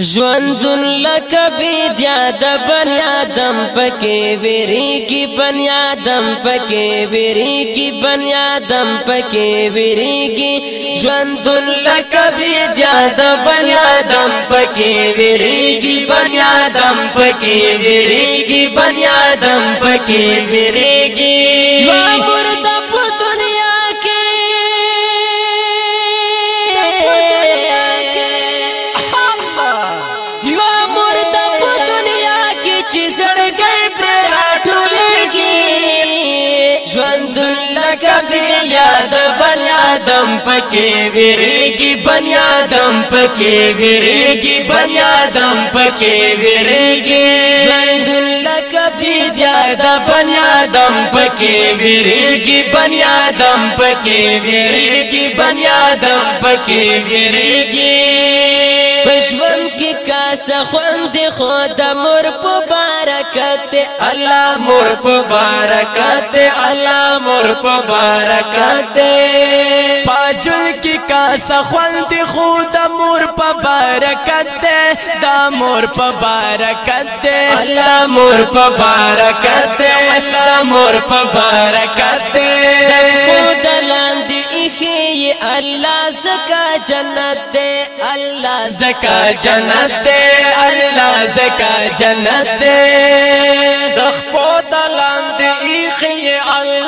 ژوند لکه بیا د بنیادم پکې وری کی بنیادم پکې وری کی بنیادم پکې وری کی ژوند لکه بیا د بنیادم پکې وری کی بنیادم پکې وری کی بنیادم پکې وری پکې ویریږي بنیادم پکې ویریږي بنیادم پکې ویریږي ژوند لکه بیا د بنیادم پکې ویریږي بنیادم پکې ویریږي بنیادم پکې ویریږي پښون کې کاسه خوند خود مور په برکت الله مور په برکت الله مور په برکت بجل کی کاسا خوند خود مور په برکت ده دا مور په برکت ده الله مور په برکت ده الله مور په برکت ده خود لاندې خی الله زکا جنت دے الله زکا جنت دے الله زکا جنت دے دخ په دلاند خی الله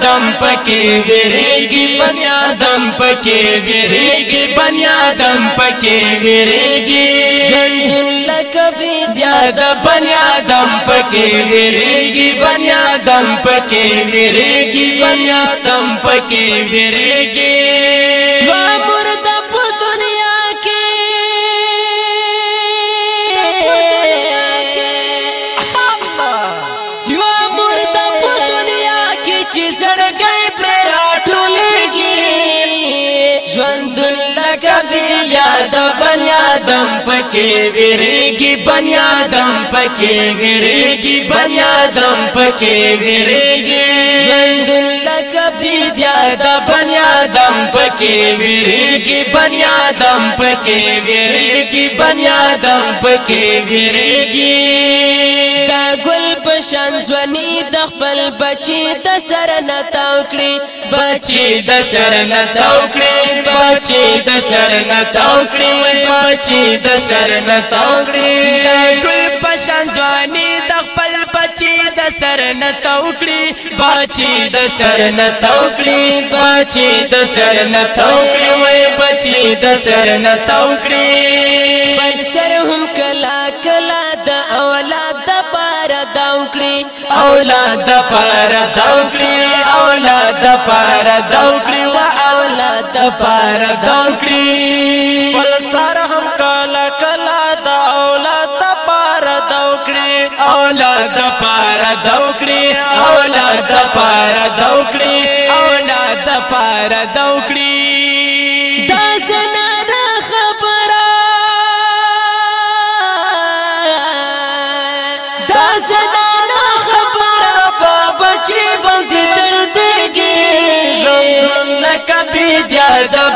بنیادم پکې ویریږي بنیادم پکې ویریږي بنیادم پکې ویریږي ژوندون لکه بیا د بنیادم پکې ویریږي بنیادم پکې ویریږي بنیادم پکې ویریږي یاد بنیادم پکې ویریږي بنیادم پکې ویریږي بنیادم پکې ویریږي ژوند لکه بیا د بنیادم پکې ویریږي بنیادم پکې ویریږي بنیادم پکې ویریږي دا ګل پشان زونی د خپل بچی د سر نه تاو کړی بچی د سر نه تاو کړی بچی د سر نه تاو کړی بچی د سر نه تاو کړی ټول پشان زونی د خپل بچی د سر نه تاو کړی بچی د سر نه تاو کړی بچی د سر نه تاو کړی بچی د سر نه تاو کړی اولاد پر دوکړي اولاد پر دوکړي وا اولاد پر دوکړي پر سر هم کلا کلا دا اولاد پر دوکړي اولاد پر دوکړي اولاد پر دوکړي اولاد پر دوکړي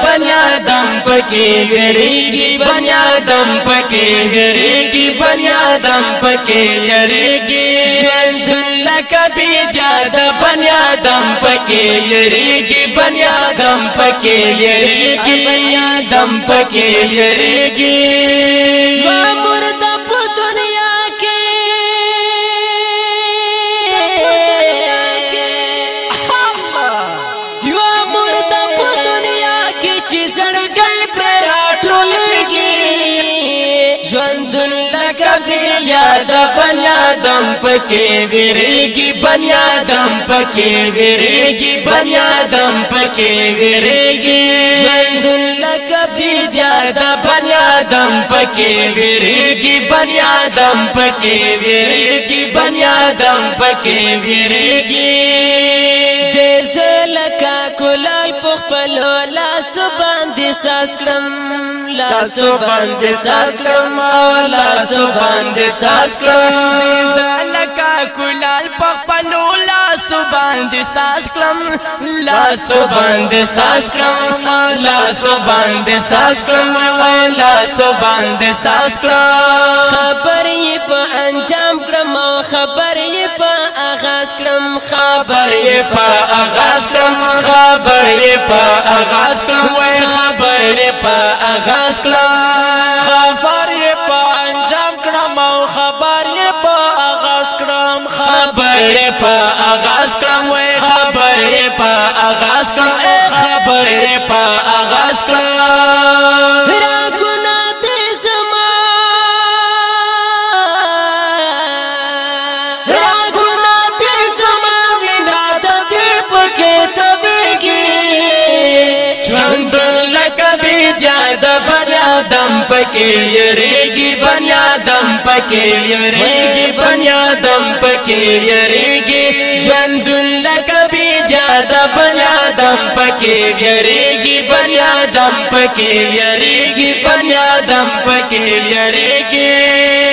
पिया दमे वरी पिया दम پکے वरी की पंप केश्वर कि या پکے पिया दम पे वरी पिया दम पे वरी मया दमे بنیاد بنیادم پکې ویریږي بنیادم پکې ویریږي بنیادم پکې ویریږي ژوند لکبي دیاد بنیادم پکې ویریږي بنیادم پکې ویریږي بنیادم پکې ویریږي دې زلکا کولای په خپل ولا لاسو باندې ساس کړم لاسو باندې ساس کړم او لاسو باندې ساس کړم لکا کولال پخپلو لاسو باندې ساس کړم لاسو باندې ساس کړم لاسو باندې ساس کړم او لاسو باندې ساس کړم خبرې په انجام کړم خبرې په اغاز کلم خبر یې په اغاز کلم خبر یې په اغاز کلم وای خبر یې په اغاز کلم خبر یې په انجام کړم او خبر یې په اغاز کړم خبر یې په اغاز کړم وای خبر یې په اغاز کړم خبر یې په اغاز کړم یریږي بنیادم پکې یریږي بنیادم پکې یریږي ژوند لکه بیاد بنیادم پکې یریږي بنیادم پکې یریږي بنیادم پکې یریږي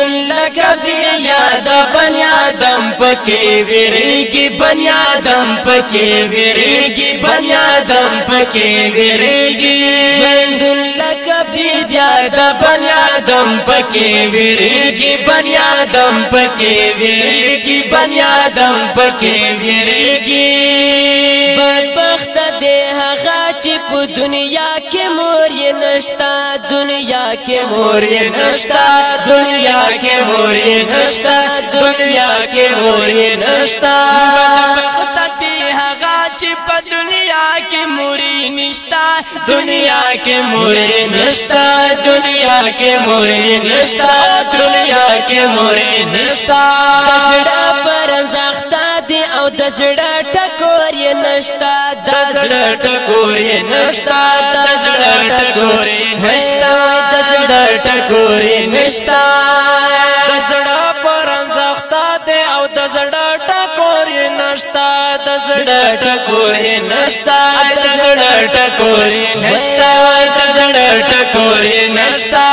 لکه بنیادم بنیادم پکې ویریږي بنیادم پکې ویریږي بنیادم پکې ویریږي زندل لکه بنیادم بنیادم پکې ویریږي بنیادم پکې ویریږي بنیادم پکې ویریږي چې په دنیا کې مور یې نشتا دنیا کې مور یې نشتا دنیا کې مور یې نشتا دنیا کې مور یې نشتا په دنیا کې موري نشتا دنیا کې موري نشتا دنیا کې موري نشتا دنیا کې موري نشتا تسړه پر زختا دی او د زړه ټکور یې نشتا د زړه ټکور یې نشتا د زړه ټکور یې نشتا د زړه ټکور یې نشتا د زړه پر زختا ده او د زړه ټکور یې نشتا د زړه ټکور یې نشتا د زړه ټکور یې نشتا د زړه ټکور یې نشتا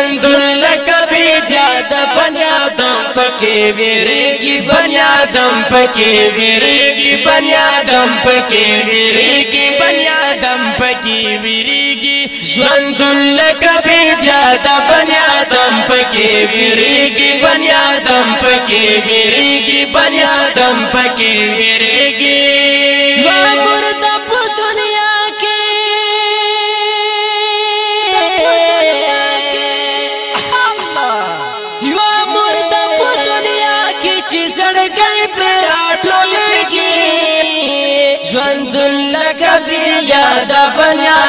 بندون لکبی دیاد بنیادم پکی ویریگی بنیادم پکی ویریگی بنیادم پکی ویریگی بنیادم پکی ویریگی ژوندون لکبی دیاد بنیادم پکی ویریگی بنیادم پکی ویریگی بنیادم پکی ویریگی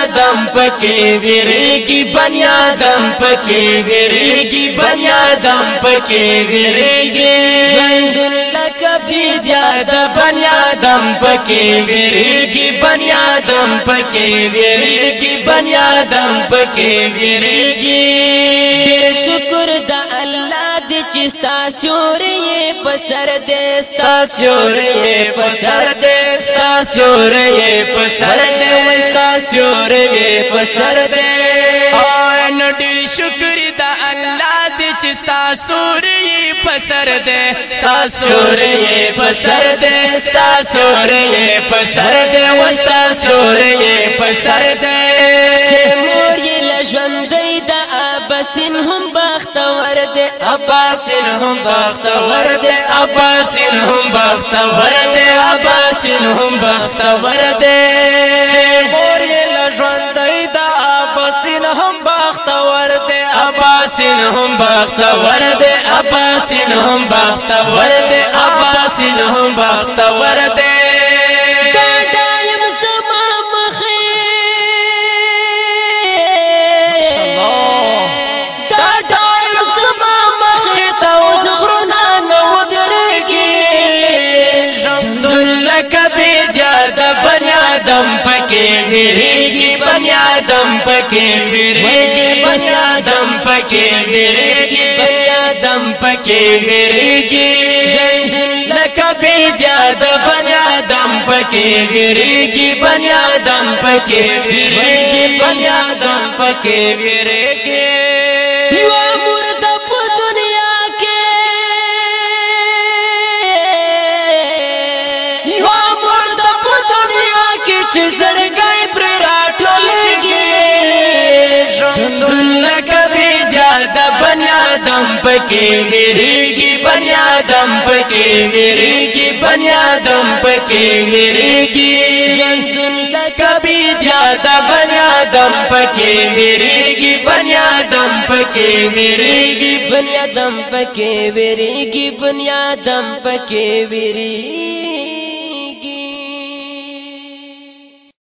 بنیادم پکې ویری کی بنیادم پکې ویری کی بنیادم پکې ویری کی ژوند لکبي دیا د بنیادم پکې ویری کی بنیادم پکې ویری کی بنیادم پکې ویری کی ډېر شکر دا کې ستا سورې په سر دې ستا سورې په سر دې ستا سورې په سر دې ستا سورې په سر دې او نو ډېر شکر د الله دې چې ستا سورې په سر دې ستا سورې په سر دې ستا سورې په سر دې وستا سورې په سر دې چې مور یې لژوندې د ابسین هم بختور دې اباسن هم بختور دے اباسن هم بختور دے اباسن هم بختور دے مور له ژوند دا اباسن هم بختور دے اباسن هم بختور دے اباسن هم بختور دے اباسن هم بختور دے بیریږي بنیادم پکې بیریږي بنیادم پکې بیریږي بنیادم پکې بیریږي ژوند لکه بیا د بنیادم پکې بیریږي بنیادم پکې بیریږي بنیادم پکې بیریږي چې زړګي بنیادم پکې ویریږي بنیادم پکې ویریږي بنیادم پکې ویریږي ژوندون لکبي بیا د بنیادم پکې ویریږي بنیادم پکې ویریږي بنیادم پکې ویریږي بنیادم پکې ویریږي